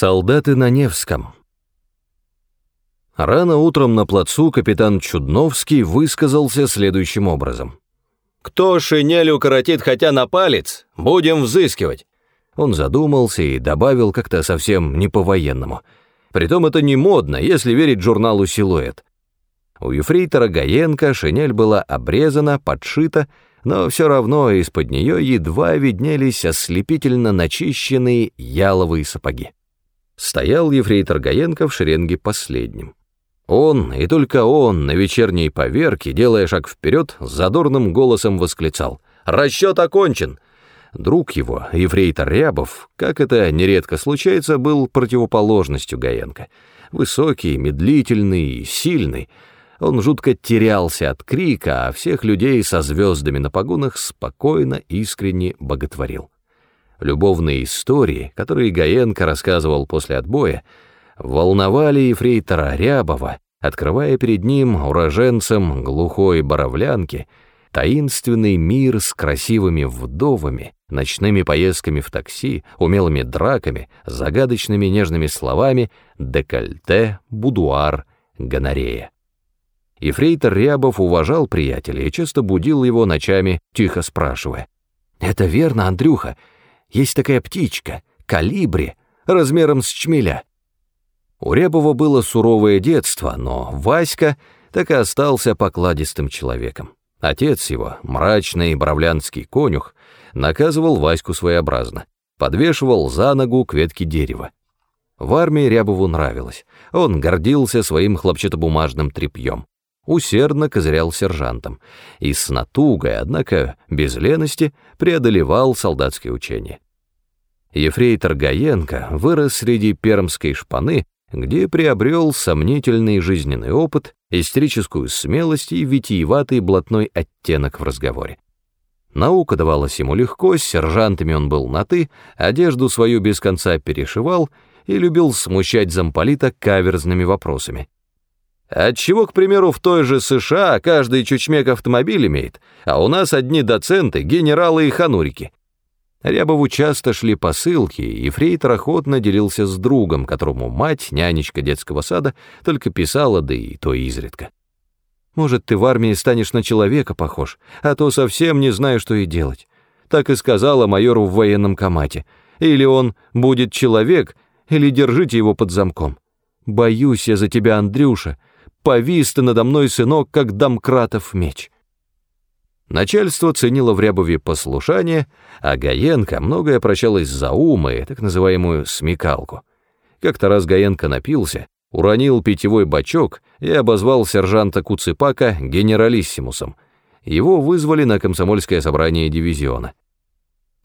Солдаты на Невском. Рано утром на плацу капитан Чудновский высказался следующим образом. «Кто шинель укоротит хотя на палец, будем взыскивать». Он задумался и добавил как-то совсем не по-военному. Притом это не модно, если верить журналу «Силуэт». У ефрейтора Гаенко шинель была обрезана, подшита, но все равно из-под нее едва виднелись ослепительно начищенные яловые сапоги стоял ефрейтор Гаенко в шеренге последним. Он, и только он, на вечерней поверке, делая шаг вперед, задорным голосом восклицал «Расчет окончен!» Друг его, ефрейтор Рябов, как это нередко случается, был противоположностью Гаенко. Высокий, медлительный, сильный. Он жутко терялся от крика, а всех людей со звездами на погонах спокойно, искренне боготворил. Любовные истории, которые Гаенко рассказывал после отбоя, волновали ефрейтора Рябова, открывая перед ним, уроженцем глухой боровлянки, таинственный мир с красивыми вдовами, ночными поездками в такси, умелыми драками, загадочными нежными словами «декольте», «будуар», «гонорея». Ефрейтор Рябов уважал приятеля и часто будил его ночами, тихо спрашивая. «Это верно, Андрюха? Есть такая птичка, калибри, размером с чмеля. У Рябова было суровое детство, но Васька так и остался покладистым человеком. Отец его, мрачный бравлянский конюх, наказывал Ваську своеобразно, подвешивал за ногу к ветке дерева. В армии Рябову нравилось, он гордился своим хлопчатобумажным тряпьем, усердно козырял сержантом и с натугой, однако без лености, преодолевал солдатские учения. Ефрейтор Гаенко вырос среди пермской шпаны, где приобрел сомнительный жизненный опыт, истерическую смелость и витиеватый блатной оттенок в разговоре. Наука давалась ему легко, с сержантами он был на «ты», одежду свою без конца перешивал и любил смущать замполита каверзными вопросами. Отчего, к примеру, в той же США каждый чучмек автомобиль имеет, а у нас одни доценты, генералы и ханурики? Рябову часто шли посылки, и Фрейтор охотно делился с другом, которому мать, нянечка детского сада, только писала, да и то изредка. «Может, ты в армии станешь на человека похож, а то совсем не знаю, что и делать». Так и сказала майору в военном комате. Или он будет человек, или держите его под замком. Боюсь я за тебя, Андрюша, повис ты надо мной, сынок, как домкратов меч». Начальство ценило в Рябове послушание, а Гаенко многое прощалось за ум и так называемую смекалку. Как-то раз Гаенко напился, уронил питьевой бачок и обозвал сержанта Куцепака генералиссимусом. Его вызвали на комсомольское собрание дивизиона.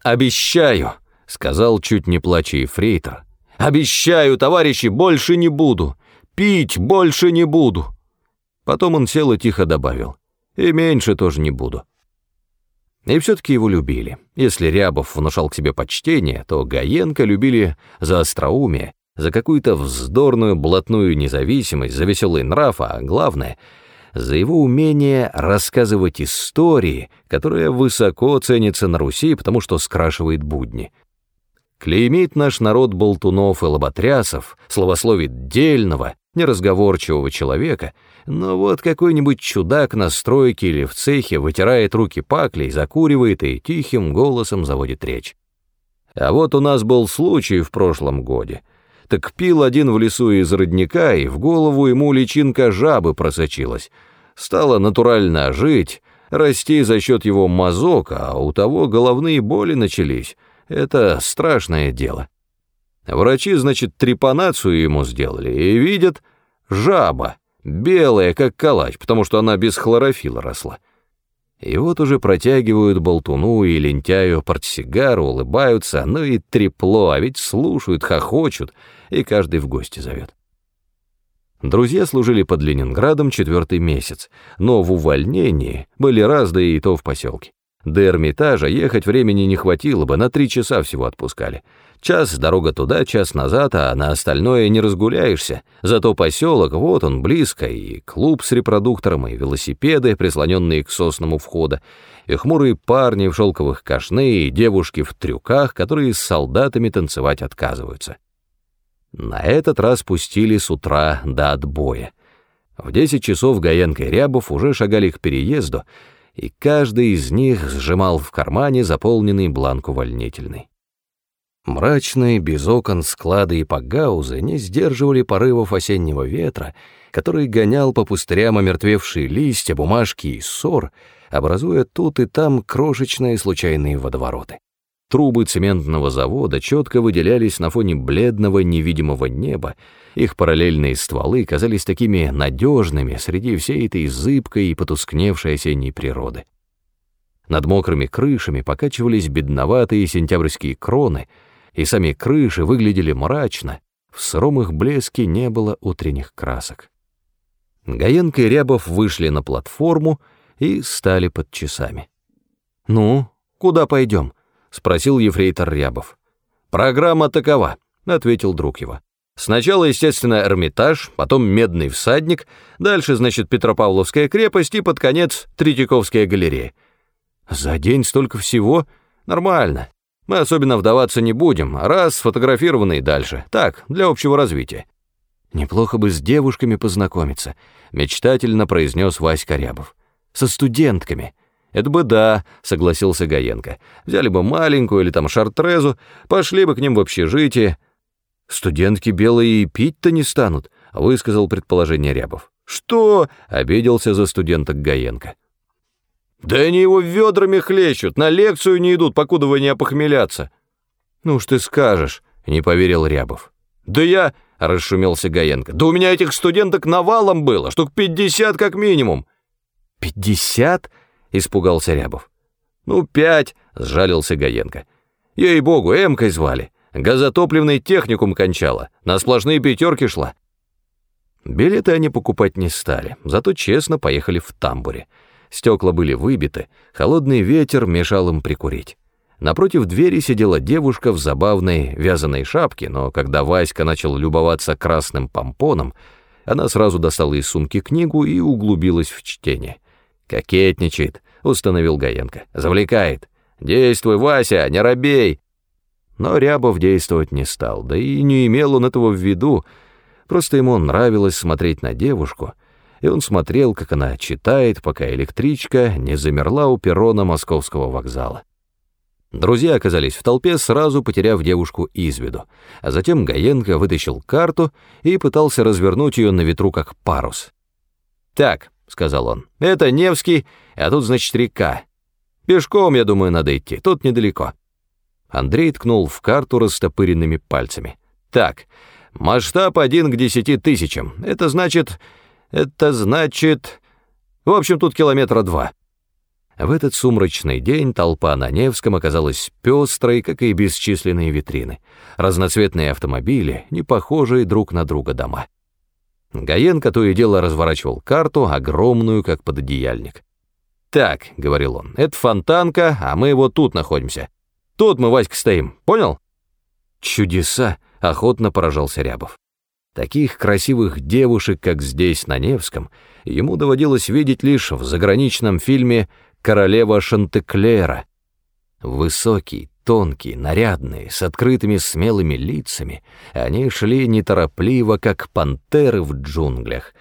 «Обещаю», — сказал чуть не плача и фрейтор, — «обещаю, товарищи, больше не буду. Пить больше не буду». Потом он сел и тихо добавил. «И меньше тоже не буду». И все-таки его любили. Если Рябов внушал к себе почтение, то Гаенко любили за остроумие, за какую-то вздорную блатную независимость, за веселый нрав, а главное — за его умение рассказывать истории, которая высоко ценится на Руси, потому что скрашивает будни. Клеймит наш народ болтунов и лоботрясов, словословит дельного, неразговорчивого человека, но вот какой-нибудь чудак на стройке или в цехе вытирает руки паклей, закуривает и тихим голосом заводит речь. А вот у нас был случай в прошлом годе. Так пил один в лесу из родника, и в голову ему личинка жабы просочилась. Стала натурально жить, расти за счет его мазок, а у того головные боли начались. Это страшное дело. Врачи, значит, трепанацию ему сделали и видят жаба, белая, как калач, потому что она без хлорофила росла. И вот уже протягивают болтуну и лентяю портсигару, улыбаются, ну и трепло, а ведь слушают, хохочут, и каждый в гости зовет. Друзья служили под Ленинградом четвертый месяц, но в увольнении были раз, и то в поселке. До Эрмитажа ехать времени не хватило бы, на три часа всего отпускали. Час дорога туда, час назад, а на остальное не разгуляешься. Зато поселок, вот он, близко, и клуб с репродуктором, и велосипеды, прислоненные к сосному входа, и хмурые парни в шелковых кашне, и девушки в трюках, которые с солдатами танцевать отказываются. На этот раз пустили с утра до отбоя. В десять часов Гаенко и Рябов уже шагали к переезду, и каждый из них сжимал в кармане заполненный бланк увольнительный. Мрачные, без окон склады и погаузы не сдерживали порывов осеннего ветра, который гонял по пустырям омертвевшие листья, бумажки и ссор, образуя тут и там крошечные случайные водовороты. Трубы цементного завода четко выделялись на фоне бледного невидимого неба, их параллельные стволы казались такими надежными среди всей этой зыбкой и потускневшей осенней природы. Над мокрыми крышами покачивались бедноватые сентябрьские кроны, и сами крыши выглядели мрачно, в сыром их блеске не было утренних красок. Гаенко и Рябов вышли на платформу и стали под часами. «Ну, куда пойдем?» — спросил ефрейтор Рябов. «Программа такова», — ответил друг его. «Сначала, естественно, Эрмитаж, потом Медный всадник, дальше, значит, Петропавловская крепость и под конец Третьяковская галерея. За день столько всего? Нормально. Мы особенно вдаваться не будем, раз сфотографированы и дальше. Так, для общего развития. Неплохо бы с девушками познакомиться, мечтательно произнес Вась Корябов. Со студентками. Это бы да, согласился Гаенко. Взяли бы маленькую или там шартрезу, пошли бы к ним в общежитие. Студентки белые и пить-то не станут, высказал предположение Рябов. Что? обиделся за студенток Гаенко. Да они его ведрами хлещут, на лекцию не идут, покуда вы не опохмелятся. Ну уж ты скажешь, не поверил Рябов. Да я, — расшумелся Гаенко. «Да у меня этих студенток навалом было, штук пятьдесят как минимум». «Пятьдесят?» — испугался Рябов. «Ну, пять», — сжалился Гаенко. «Ей-богу, Эмкой звали. Газотопливный техникум кончала, на сплошные пятерки шла». Билеты они покупать не стали, зато честно поехали в тамбуре. Стекла были выбиты, холодный ветер мешал им прикурить. Напротив двери сидела девушка в забавной вязаной шапке, но когда Васька начал любоваться красным помпоном, она сразу достала из сумки книгу и углубилась в чтение. «Кокетничает», — установил Гаенко. «Завлекает. Действуй, Вася, не робей». Но Рябов действовать не стал, да и не имел он этого в виду. Просто ему нравилось смотреть на девушку, и он смотрел, как она читает, пока электричка не замерла у перрона московского вокзала. Друзья оказались в толпе, сразу потеряв девушку из виду, а затем Гаенко вытащил карту и пытался развернуть ее на ветру как парус. «Так», — сказал он, — «это Невский, а тут, значит, река. Пешком, я думаю, надо идти, тут недалеко». Андрей ткнул в карту растопыренными пальцами. «Так, масштаб один к десяти тысячам. Это значит... Это значит... В общем, тут километра два». В этот сумрачный день толпа на Невском оказалась пестрой, как и бесчисленные витрины, разноцветные автомобили, не похожие друг на друга дома. Гаенко то и дело разворачивал карту, огромную, как пододеяльник. «Так», — говорил он, — «это фонтанка, а мы вот тут находимся. Тут мы, Васька, стоим, понял?» «Чудеса!» — охотно поражался Рябов. Таких красивых девушек, как здесь, на Невском, ему доводилось видеть лишь в заграничном фильме королева Шантеклера. Высокие, тонкие, нарядные, с открытыми смелыми лицами, они шли неторопливо, как пантеры в джунглях,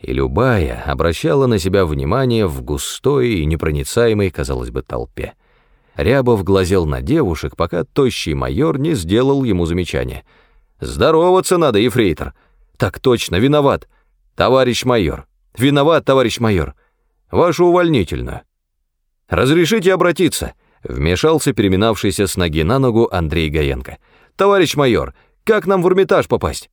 и любая обращала на себя внимание в густой и непроницаемой, казалось бы, толпе. Рябов глазел на девушек, пока тощий майор не сделал ему замечание. «Здороваться надо, ефрейтор!» «Так точно, виноват, товарищ майор! Виноват, товарищ майор! Вашу увольнительную!» «Разрешите обратиться?» — вмешался переминавшийся с ноги на ногу Андрей Гаенко. «Товарищ майор, как нам в Эрмитаж попасть?»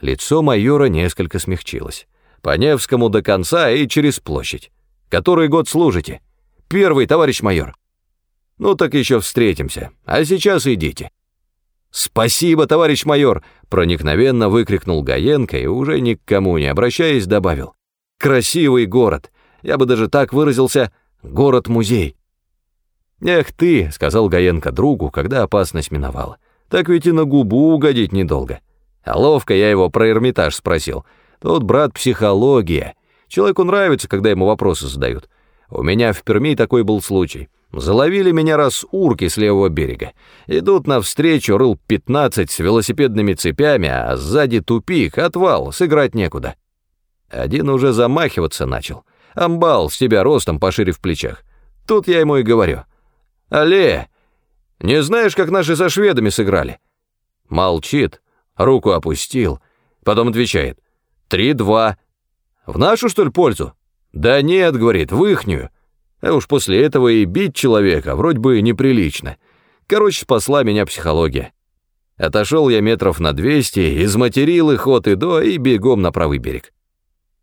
Лицо майора несколько смягчилось. «По Невскому до конца и через площадь. Который год служите?» «Первый, товарищ майор». «Ну так еще встретимся. А сейчас идите». «Спасибо, товарищ майор!» — проникновенно выкрикнул Гаенко и уже ни к кому не обращаясь добавил. «Красивый город! Я бы даже так выразился, город-музей». «Эх ты», — сказал Гаенко другу, когда опасность миновала, «так ведь и на губу угодить недолго». А ловко я его про Эрмитаж спросил. Тот, брат, психология. Человеку нравится, когда ему вопросы задают. У меня в Перми такой был случай. Заловили меня раз урки с левого берега. Идут навстречу, рыл 15 с велосипедными цепями, а сзади тупик, отвал, сыграть некуда. Один уже замахиваться начал. Амбал с тебя ростом пошире в плечах. Тут я ему и говорю. «Але, не знаешь, как наши со шведами сыграли?» Молчит, руку опустил, потом отвечает. «Три-два. В нашу, что ли, пользу?» «Да нет», — говорит, — «в ихнюю». А уж после этого и бить человека вроде бы неприлично. Короче, спасла меня психология. Отошел я метров на двести, изматерил их от и до и бегом на правый берег.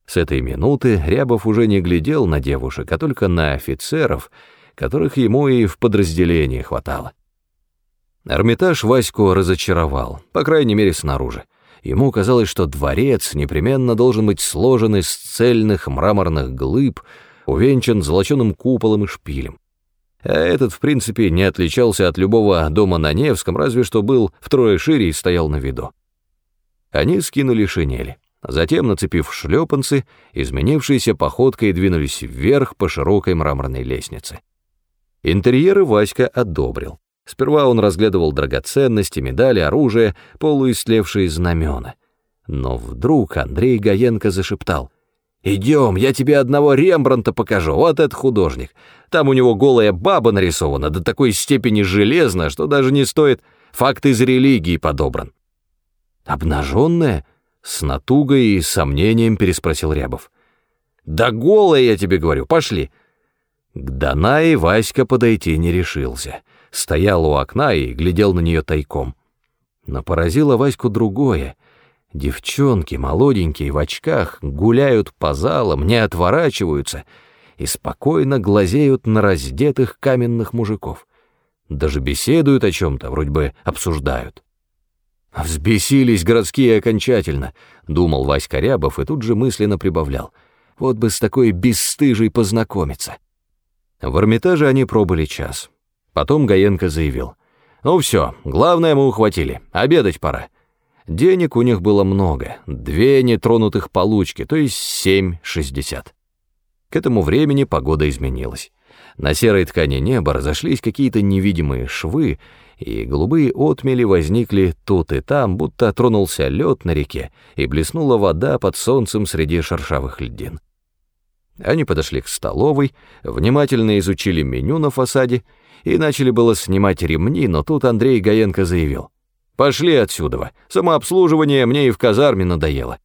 С этой минуты Рябов уже не глядел на девушек, а только на офицеров, которых ему и в подразделении хватало. Эрмитаж Ваську разочаровал, по крайней мере, снаружи. Ему казалось, что дворец непременно должен быть сложен из цельных мраморных глыб, увенчан золоченым куполом и шпилем. А этот, в принципе, не отличался от любого дома на Невском, разве что был втрое шире и стоял на виду. Они скинули шинели. Затем, нацепив шлепанцы, изменившиеся походкой двинулись вверх по широкой мраморной лестнице. Интерьеры Васька одобрил. Сперва он разглядывал драгоценности, медали, оружие, полуистлевшие знамена. Но вдруг Андрей Гаенко зашептал — «Идем, я тебе одного Рембранта покажу, вот этот художник. Там у него голая баба нарисована, до такой степени железно, что даже не стоит факт из религии подобран». «Обнаженная?» — с натугой и сомнением переспросил Рябов. «Да голая, я тебе говорю, пошли». К Данае Васька подойти не решился. Стоял у окна и глядел на нее тайком. Но поразило Ваську другое — Девчонки, молоденькие, в очках, гуляют по залам, не отворачиваются и спокойно глазеют на раздетых каменных мужиков. Даже беседуют о чем-то, вроде бы обсуждают. «Взбесились городские окончательно», — думал Васька Рябов и тут же мысленно прибавлял. «Вот бы с такой бесстыжей познакомиться». В Эрмитаже они пробыли час. Потом Гаенко заявил. «Ну все, главное мы ухватили, обедать пора». Денег у них было много, две нетронутых получки, то есть семь шестьдесят. К этому времени погода изменилась. На серой ткани неба разошлись какие-то невидимые швы, и голубые отмели возникли тут и там, будто тронулся лед на реке, и блеснула вода под солнцем среди шершавых льдин. Они подошли к столовой, внимательно изучили меню на фасаде и начали было снимать ремни, но тут Андрей Гаенко заявил — Пошли отсюда. Самообслуживание мне и в казарме надоело.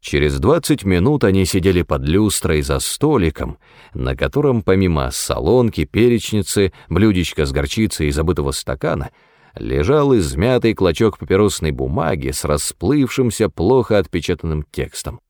Через 20 минут они сидели под люстрой за столиком, на котором помимо солонки, перечницы, блюдечка с горчицей и забытого стакана лежал измятый клочок папиросной бумаги с расплывшимся, плохо отпечатанным текстом.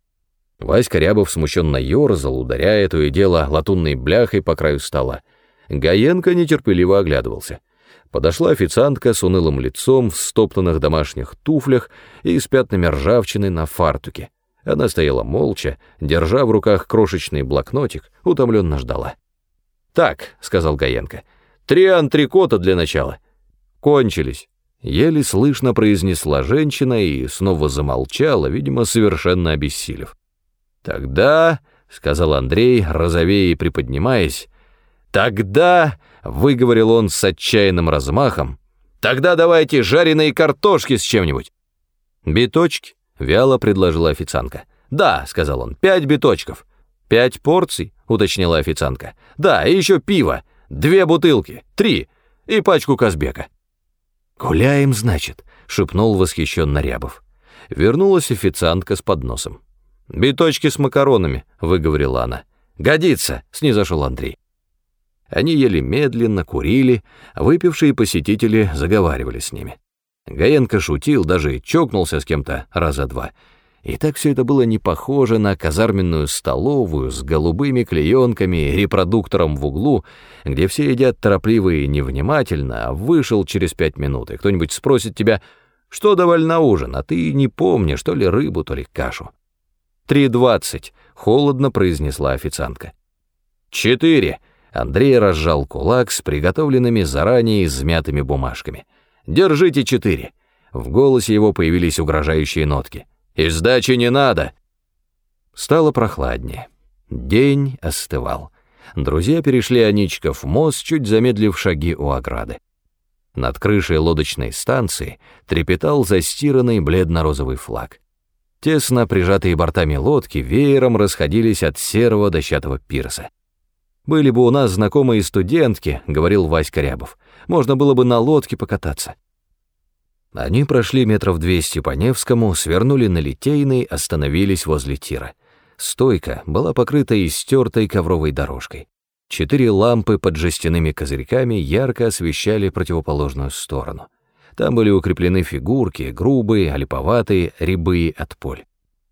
Васька Рябов смущенно ерзал, ударяя то и дело латунной бляхой по краю стола. Гаенко нетерпеливо оглядывался — Подошла официантка с унылым лицом в стоптанных домашних туфлях и с пятнами ржавчины на фартуке. Она стояла молча, держа в руках крошечный блокнотик, утомленно ждала. «Так», — сказал Гаенко, — «три антрикота для начала». «Кончились». Еле слышно произнесла женщина и снова замолчала, видимо, совершенно обессилев. «Тогда», — сказал Андрей, розовея и приподнимаясь, «тогда...» выговорил он с отчаянным размахом. «Тогда давайте жареные картошки с чем-нибудь». «Биточки?» — вяло предложила официантка. «Да», — сказал он, — «пять биточков». «Пять порций?» — уточнила официантка. «Да, и еще пиво. Две бутылки. Три. И пачку Казбека». «Гуляем, значит», — шепнул восхищенно Рябов. Вернулась официантка с подносом. «Биточки с макаронами», — выговорила она. «Годится», — снизошел Андрей. Они ели медленно, курили, а выпившие посетители заговаривали с ними. Гаенко шутил, даже чокнулся с кем-то раза два. И так все это было не похоже на казарменную столовую с голубыми клеенками и репродуктором в углу, где все едят торопливо и невнимательно, а вышел через пять минут, и кто-нибудь спросит тебя, что давали на ужин, а ты не помнишь, то ли рыбу, то ли кашу. «Три двадцать», — холодно произнесла официантка. «Четыре», Андрей разжал кулак с приготовленными заранее измятыми бумажками. «Держите четыре». В голосе его появились угрожающие нотки. «И сдачи не надо!» Стало прохладнее. День остывал. Друзья перешли Аничков мост, чуть замедлив шаги у ограды. Над крышей лодочной станции трепетал застиранный бледно-розовый флаг. Тесно прижатые бортами лодки веером расходились от серого дощатого пирса. «Были бы у нас знакомые студентки», — говорил Васька Рябов, — «можно было бы на лодке покататься». Они прошли метров двести по Невскому, свернули на Литейный, остановились возле тира. Стойка была покрыта истертой ковровой дорожкой. Четыре лампы под жестяными козырьками ярко освещали противоположную сторону. Там были укреплены фигурки, грубые, олиповатые, рябые от поль.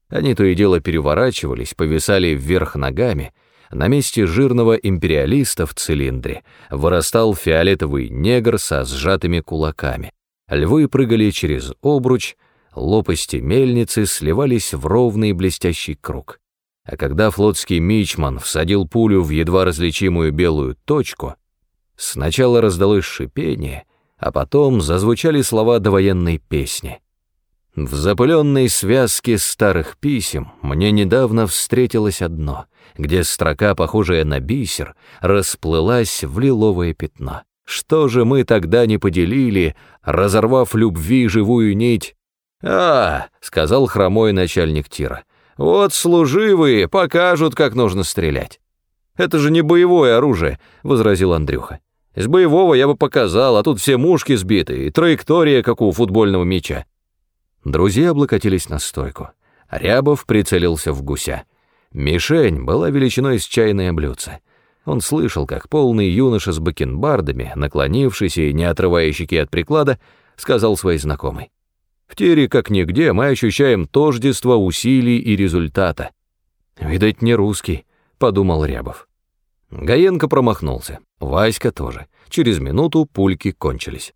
Они то и дело переворачивались, повисали вверх ногами. На месте жирного империалиста в цилиндре вырастал фиолетовый негр со сжатыми кулаками. Львы прыгали через обруч, лопасти мельницы сливались в ровный блестящий круг. А когда флотский мичман всадил пулю в едва различимую белую точку, сначала раздалось шипение, а потом зазвучали слова довоенной песни. В запыленной связке старых писем мне недавно встретилось одно, где строка, похожая на бисер, расплылась в лиловое пятно. Что же мы тогда не поделили, разорвав любви живую нить? «А, — сказал хромой начальник тира, — вот служивые покажут, как нужно стрелять». «Это же не боевое оружие», — возразил Андрюха. «Из боевого я бы показал, а тут все мушки сбиты, и траектория, как у футбольного мяча». Друзья облокотились на стойку. Рябов прицелился в гуся. Мишень была величиной с чайное блюдце. Он слышал, как полный юноша с бакенбардами, наклонившийся и не отрывая щеки от приклада, сказал своей знакомой. «В тире, как нигде, мы ощущаем тождество усилий и результата». «Видать, не русский», — подумал Рябов. Гаенко промахнулся, Васька тоже. Через минуту пульки кончились.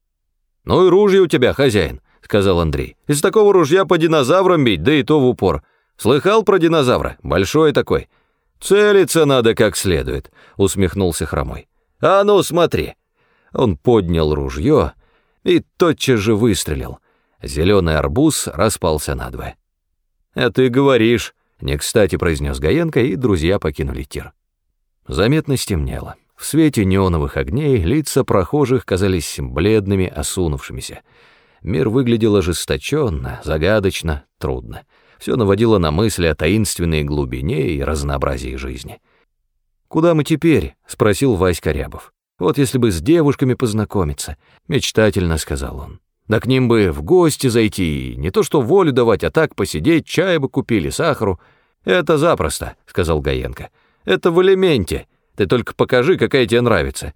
«Ну и ружье у тебя, хозяин», — сказал Андрей. «Из такого ружья по динозаврам бить, да и то в упор. Слыхал про динозавра? Большой такой. «Целиться надо как следует», — усмехнулся Хромой. «А ну, смотри!» Он поднял ружье и тотчас же выстрелил. Зеленый арбуз распался надвое. «А ты говоришь», — не кстати произнес Гаенко, и друзья покинули тир. Заметно стемнело. В свете неоновых огней лица прохожих казались бледными, осунувшимися. Мир выглядел ожесточенно, загадочно, трудно все наводило на мысли о таинственной глубине и разнообразии жизни. «Куда мы теперь?» — спросил Васька Рябов. «Вот если бы с девушками познакомиться», — мечтательно сказал он. «Да к ним бы в гости зайти, не то что волю давать, а так посидеть, чай бы купили, сахару». «Это запросто», — сказал Гаенко. «Это в элементе. Ты только покажи, какая тебе нравится».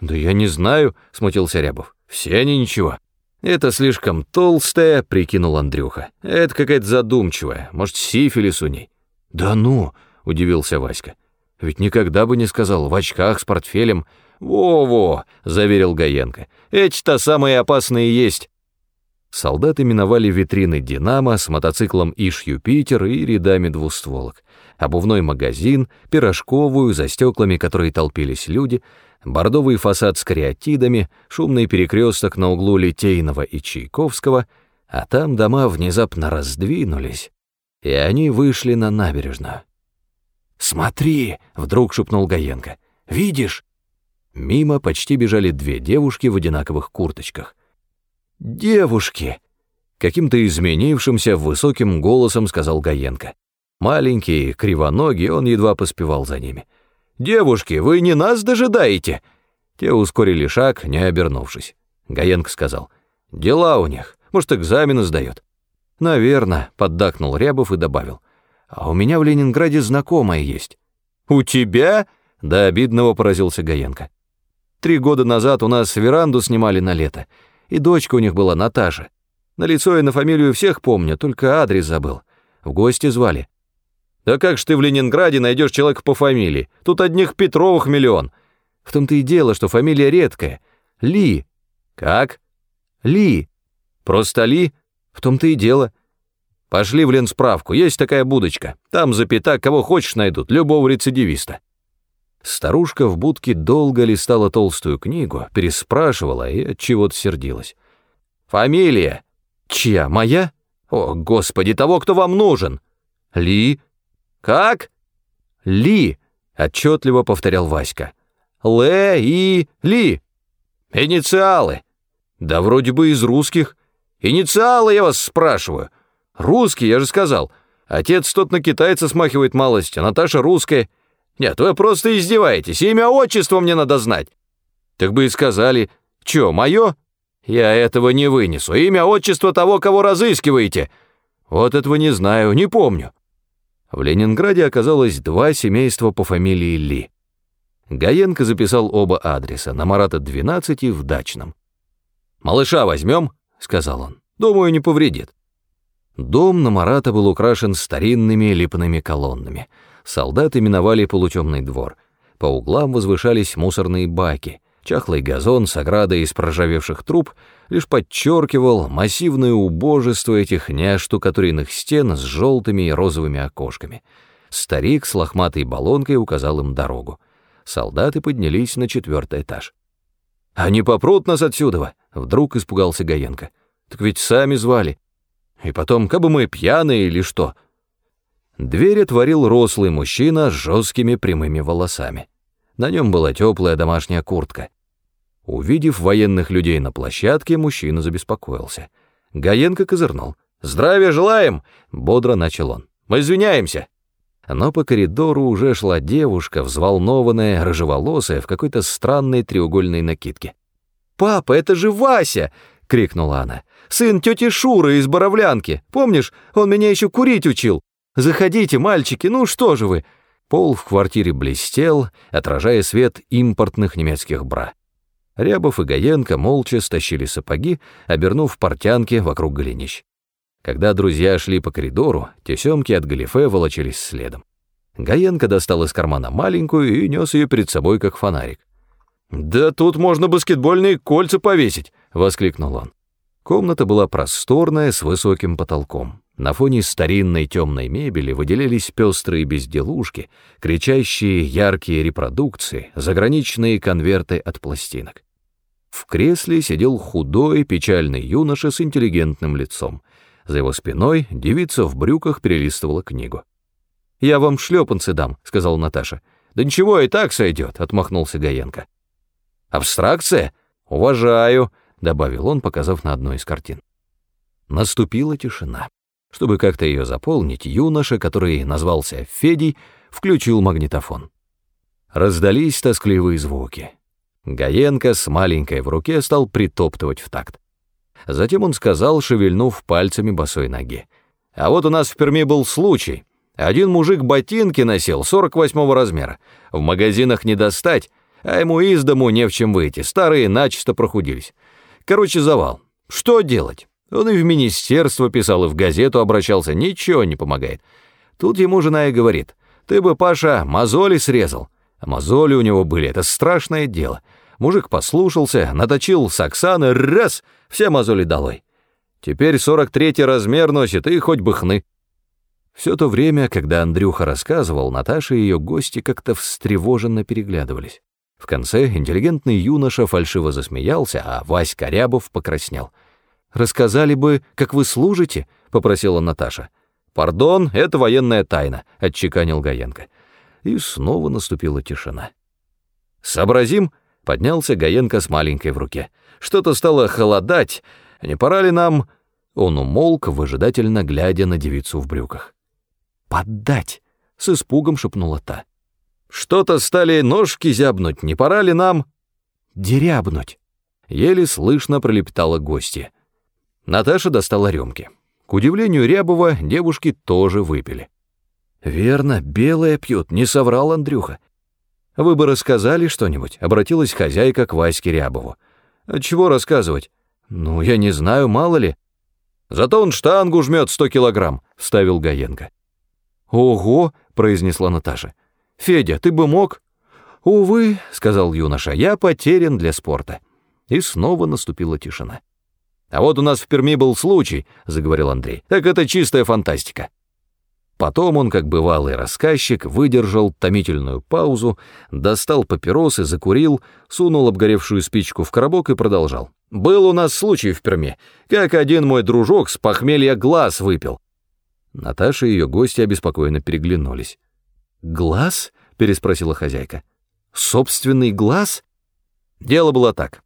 «Да я не знаю», — смутился Рябов. «Все они ничего». «Это слишком толстая», — прикинул Андрюха. «Это какая-то задумчивая. Может, сифилис у ней?» «Да ну!» — удивился Васька. «Ведь никогда бы не сказал, в очках, с портфелем». «Во-во!» — заверил Гаенко. «Эти-то самые опасные есть». Солдаты миновали витрины «Динамо» с мотоциклом «Иш Юпитер» и рядами двустволок, обувной магазин, пирожковую, за стеклами которой толпились люди — бордовый фасад с кариатидами, шумный перекресток на углу Литейного и Чайковского, а там дома внезапно раздвинулись, и они вышли на набережную. «Смотри!» — вдруг шепнул Гаенко. «Видишь?» Мимо почти бежали две девушки в одинаковых курточках. «Девушки!» — каким-то изменившимся высоким голосом сказал Гаенко. Маленький, кривоногий, он едва поспевал за ними. «Девушки, вы не нас дожидаете?» Те ускорили шаг, не обернувшись. Гаенко сказал, «Дела у них, может, экзамены сдают». «Наверно», — поддакнул Рябов и добавил, «а у меня в Ленинграде знакомая есть». «У тебя?» — до обидного поразился Гаенко. «Три года назад у нас веранду снимали на лето, и дочка у них была Наташа. На лицо и на фамилию всех помню, только адрес забыл. В гости звали. Да как ж ты в Ленинграде найдешь человека по фамилии? Тут одних Петровых миллион. В том-то и дело, что фамилия редкая. Ли. Как? Ли. Просто Ли? В том-то и дело. Пошли в Ленсправку, есть такая будочка. Там запята, кого хочешь найдут, любого рецидивиста. Старушка в будке долго листала толстую книгу, переспрашивала и от чего-то сердилась. Фамилия? Чья? Моя? О, господи, того, кто вам нужен. Ли? «Как?» «Ли! отчетливо повторял Васька. Ле и Ли. Инициалы. Да вроде бы из русских. Инициалы, я вас спрашиваю. Русский, я же сказал. Отец тот на китайца смахивает малость, а Наташа русская. Нет, вы просто издеваетесь. Имя, отчество мне надо знать. Так бы и сказали. Чё, моё? Я этого не вынесу. Имя, отчество того, кого разыскиваете. Вот этого не знаю, не помню. В Ленинграде оказалось два семейства по фамилии Ли. Гаенко записал оба адреса, на Марата 12 и в Дачном. «Малыша возьмем?» — сказал он. «Думаю, не повредит». Дом на Марата был украшен старинными липными колоннами. Солдаты миновали полутемный двор. По углам возвышались мусорные баки. Чахлый газон с оградой из проржавевших труб лишь подчеркивал массивное убожество этих неоштукатуренных стен с желтыми и розовыми окошками. Старик с лохматой баллонкой указал им дорогу солдаты поднялись на четвертый этаж. «Они попрут нас отсюда!» — вдруг испугался Гаенко. «Так ведь сами звали. И потом, как бы мы пьяные или что?» Дверь отворил рослый мужчина с жесткими прямыми волосами. На нем была теплая домашняя куртка. Увидев военных людей на площадке, мужчина забеспокоился. Гаенко козырнул. «Здравия желаем!» — бодро начал он. «Мы извиняемся!» но по коридору уже шла девушка, взволнованная, рыжеволосая, в какой-то странной треугольной накидке. «Папа, это же Вася!» — крикнула она. «Сын тети Шуры из Боровлянки. Помнишь, он меня еще курить учил? Заходите, мальчики, ну что же вы?» Пол в квартире блестел, отражая свет импортных немецких бра. Рябов и Гаенко молча стащили сапоги, обернув портянки вокруг голенищ. Когда друзья шли по коридору, тесемки от галифе волочились следом. Гаенко достал из кармана маленькую и нес ее перед собой, как фонарик. «Да тут можно баскетбольные кольца повесить!» — воскликнул он. Комната была просторная, с высоким потолком. На фоне старинной темной мебели выделялись пестрые безделушки, кричащие яркие репродукции, заграничные конверты от пластинок. В кресле сидел худой, печальный юноша с интеллигентным лицом. За его спиной девица в брюках перелистывала книгу. «Я вам шлепанцы дам», — сказала Наташа. «Да ничего, и так сойдет», — отмахнулся Гаенко. «Абстракция? Уважаю», — добавил он, показав на одну из картин. Наступила тишина. Чтобы как-то ее заполнить, юноша, который назвался Федей, включил магнитофон. Раздались тоскливые звуки. Гаенко с маленькой в руке стал притоптывать в такт. Затем он сказал, шевельнув пальцами босой ноги. «А вот у нас в Перми был случай. Один мужик ботинки носил 48 размера. В магазинах не достать, а ему из дому не в чем выйти. Старые начисто прохудились. Короче, завал. Что делать? Он и в министерство писал, и в газету обращался. Ничего не помогает. Тут ему жена и говорит, «Ты бы, Паша, мозоли срезал». А мозоли у него были, это страшное дело. Мужик послушался, наточил с Оксаны, раз, все мозоли долой. Теперь 43-й размер носит, и хоть бы хны. Все то время, когда Андрюха рассказывал, Наташа и ее гости как-то встревоженно переглядывались. В конце интеллигентный юноша фальшиво засмеялся, а Вась Корябов покраснел. «Рассказали бы, как вы служите?» — попросила Наташа. «Пардон, это военная тайна», — отчеканил Гаенко. И снова наступила тишина. «Сообразим?» Поднялся Гаенко с маленькой в руке. Что-то стало холодать. Не пора ли нам... Он умолк, выжидательно глядя на девицу в брюках. «Поддать!» — с испугом шепнула та. «Что-то стали ножки зябнуть, не пора ли нам...» «Дерябнуть!» — еле слышно пролепетала гостья. Наташа достала рюмки. К удивлению Рябова, девушки тоже выпили. «Верно, белое пьют, не соврал Андрюха. «Вы бы рассказали что-нибудь?» — обратилась хозяйка к Ваське Рябову. «А «Чего рассказывать?» «Ну, я не знаю, мало ли». «Зато он штангу жмет сто килограмм», — вставил Гаенко. «Ого!» — произнесла Наташа. «Федя, ты бы мог?» «Увы», — сказал юноша, — «я потерян для спорта». И снова наступила тишина. «А вот у нас в Перми был случай», — заговорил Андрей. «Так это чистая фантастика». Потом он, как бывалый рассказчик, выдержал томительную паузу, достал папиросы, закурил, сунул обгоревшую спичку в коробок и продолжал. «Был у нас случай в Перми, как один мой дружок с похмелья глаз выпил». Наташа и ее гости обеспокоенно переглянулись. «Глаз?» — переспросила хозяйка. «Собственный глаз?» Дело было так.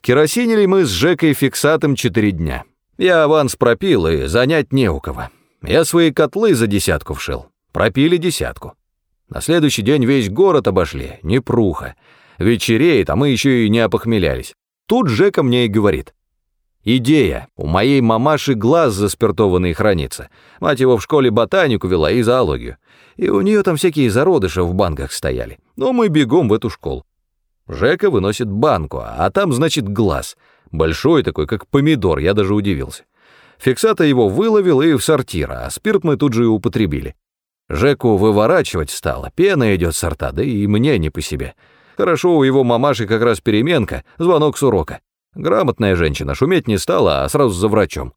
Керосинили мы с Жекой фиксатом четыре дня. Я аванс пропил, и занять не у кого. Я свои котлы за десятку вшил. Пропили десятку. На следующий день весь город обошли, не пруха. Вечереет, а мы еще и не опохмелялись. Тут Жека мне и говорит. Идея. У моей мамаши глаз заспиртованный хранится. Мать его в школе ботанику вела и зоологию. И у нее там всякие зародыши в банках стояли. Но мы бегом в эту школу. Жека выносит банку, а там, значит, глаз — Большой такой, как помидор, я даже удивился. Фиксата его выловил и в сортир, а спирт мы тут же и употребили. Жеку выворачивать стало, пена идет с да и мне не по себе. Хорошо, у его мамаши как раз переменка, звонок с урока. Грамотная женщина, шуметь не стала, а сразу за врачом.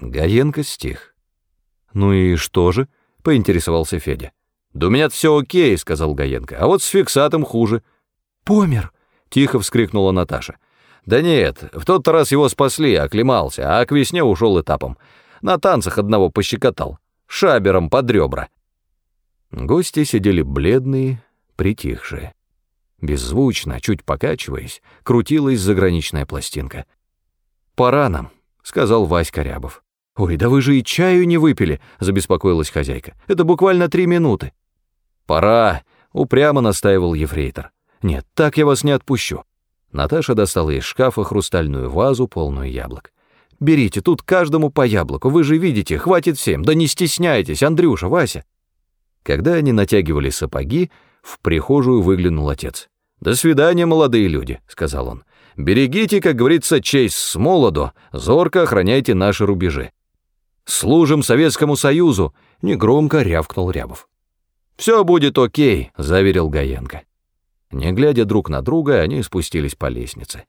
Гаенко стих. «Ну и что же?» — поинтересовался Федя. «Да у меня все окей», — сказал Гаенко, — «а вот с фиксатом хуже». «Помер!» — тихо вскрикнула Наташа. Да нет, в тот раз его спасли, оклемался, а к весне ушел этапом. На танцах одного пощекотал, шабером под ребра. Гости сидели бледные, притихшие. Беззвучно, чуть покачиваясь, крутилась заграничная пластинка. «Пора нам», — сказал Васька Рябов. «Ой, да вы же и чаю не выпили», — забеспокоилась хозяйка. «Это буквально три минуты». «Пора», — упрямо настаивал ефрейтор. «Нет, так я вас не отпущу. Наташа достала из шкафа хрустальную вазу, полную яблок. «Берите, тут каждому по яблоку, вы же видите, хватит всем, да не стесняйтесь, Андрюша, Вася». Когда они натягивали сапоги, в прихожую выглянул отец. «До свидания, молодые люди», — сказал он. «Берегите, как говорится, честь с молоду, зорко охраняйте наши рубежи». «Служим Советскому Союзу», — негромко рявкнул Рябов. «Все будет окей», — заверил Гаенко. Не глядя друг на друга, они спустились по лестнице.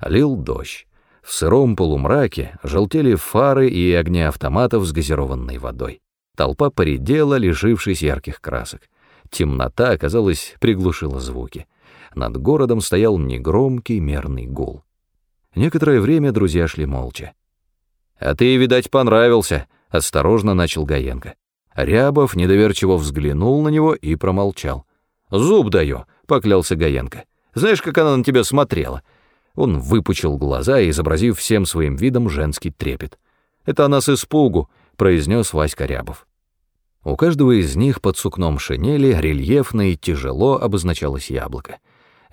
Лил дождь. В сыром полумраке желтели фары и огни автоматов с газированной водой. Толпа поредела, лишившись ярких красок. Темнота, казалось, приглушила звуки. Над городом стоял негромкий мерный гул. Некоторое время друзья шли молча. «А ты, видать, понравился», — осторожно начал Гаенко. Рябов недоверчиво взглянул на него и промолчал. «Зуб даю», поклялся Гаенко. «Знаешь, как она на тебя смотрела?» Он выпучил глаза, изобразив всем своим видом женский трепет. «Это она с испугу», — произнес Васька Рябов. У каждого из них под сукном шинели рельефно и тяжело обозначалось яблоко.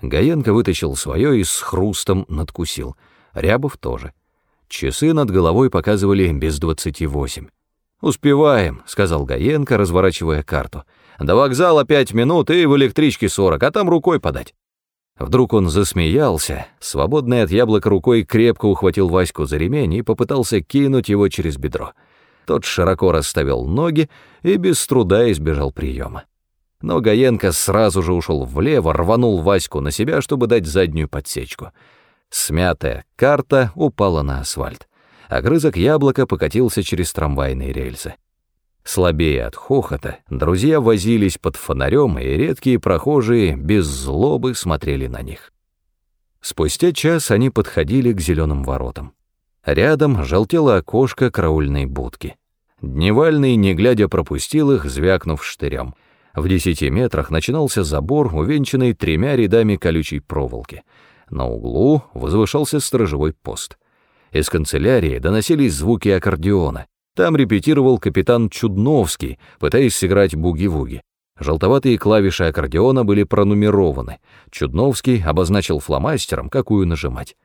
Гаенко вытащил свое и с хрустом надкусил. Рябов тоже. Часы над головой показывали без двадцати восемь. «Успеваем», — сказал Гаенко, разворачивая карту. До вокзала пять минут и в электричке сорок, а там рукой подать». Вдруг он засмеялся, свободный от яблока рукой крепко ухватил Ваську за ремень и попытался кинуть его через бедро. Тот широко расставил ноги и без труда избежал приема. Но Гаенко сразу же ушел влево, рванул Ваську на себя, чтобы дать заднюю подсечку. Смятая карта упала на асфальт. Огрызок яблока покатился через трамвайные рельсы. Слабее от хохота, друзья возились под фонарем, и редкие прохожие без злобы смотрели на них. Спустя час они подходили к зеленым воротам. Рядом желтело окошко караульной будки. Дневальный, не глядя, пропустил их, звякнув штырем. В десяти метрах начинался забор, увенчанный тремя рядами колючей проволоки. На углу возвышался сторожевой пост. Из канцелярии доносились звуки аккордеона. Там репетировал капитан Чудновский, пытаясь сыграть буги-вуги. Желтоватые клавиши аккордеона были пронумерованы. Чудновский обозначил фломастером, какую нажимать.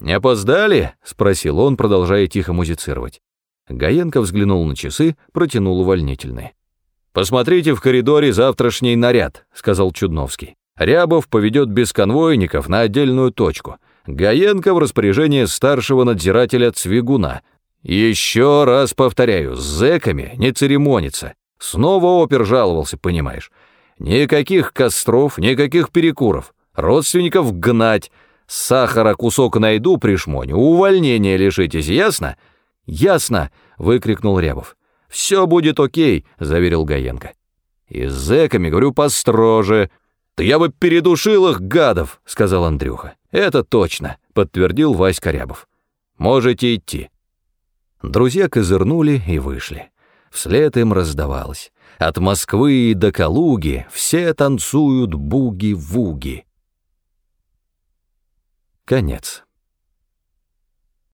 «Не опоздали?» — спросил он, продолжая тихо музицировать. Гаенко взглянул на часы, протянул увольнительные. «Посмотрите в коридоре завтрашний наряд», — сказал Чудновский. «Рябов поведет без конвойников на отдельную точку. Гаенко в распоряжение старшего надзирателя Цвигуна, еще раз повторяю, с зэками не церемониться. Снова опер жаловался, понимаешь. Никаких костров, никаких перекуров. Родственников гнать. Сахара кусок найду пришмоню. Увольнения лишитесь, ясно? Ясно, выкрикнул Рябов. Все будет окей, заверил Гаенко. И с зэками, говорю, построже. Да я бы передушил их, гадов, сказал Андрюха. Это точно, подтвердил Васька Рябов. Можете идти. Друзья козырнули и вышли. Вслед им раздавалось. От Москвы до Калуги все танцуют буги-вуги. Конец.